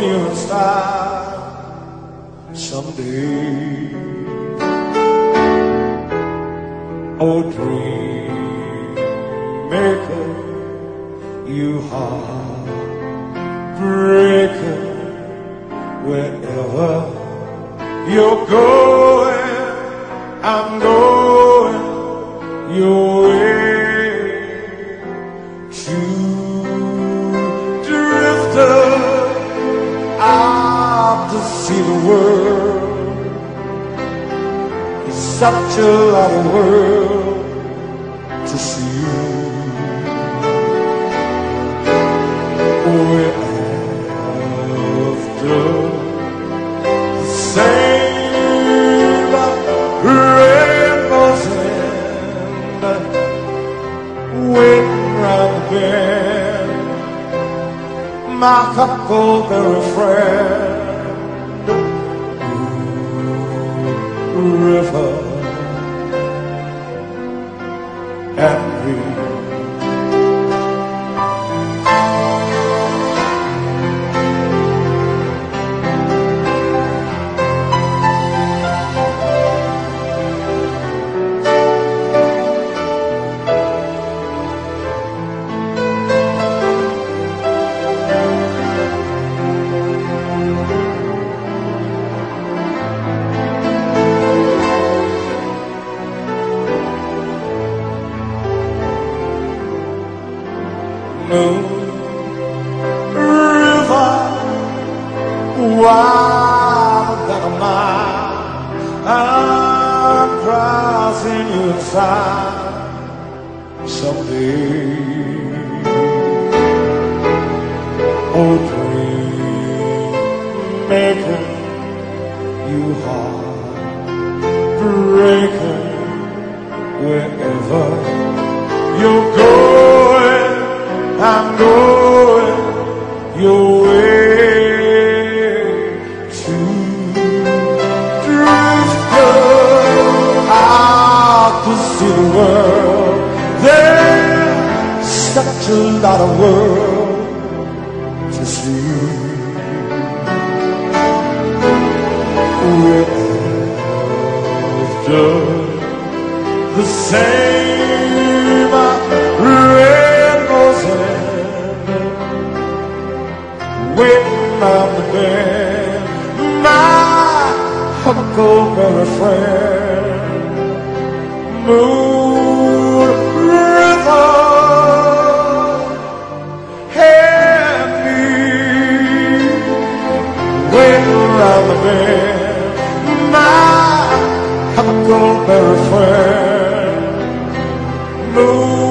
your style someday. Oh, dream maker, you heartbreaker, wherever you're going, I'm going your way see the world. It's such a of world to see. We're after the same waiting round the bend. My huckleberry friend, river moon, river, wider than a mile. I'm crossing your side someday. Oh, dream maker, you heartbreaker, wherever you're going, such a lot of world to see. We're after the same rainbows end, waiting on the bend. My huckleberry friend, moon bend. My huckleberry friend, moon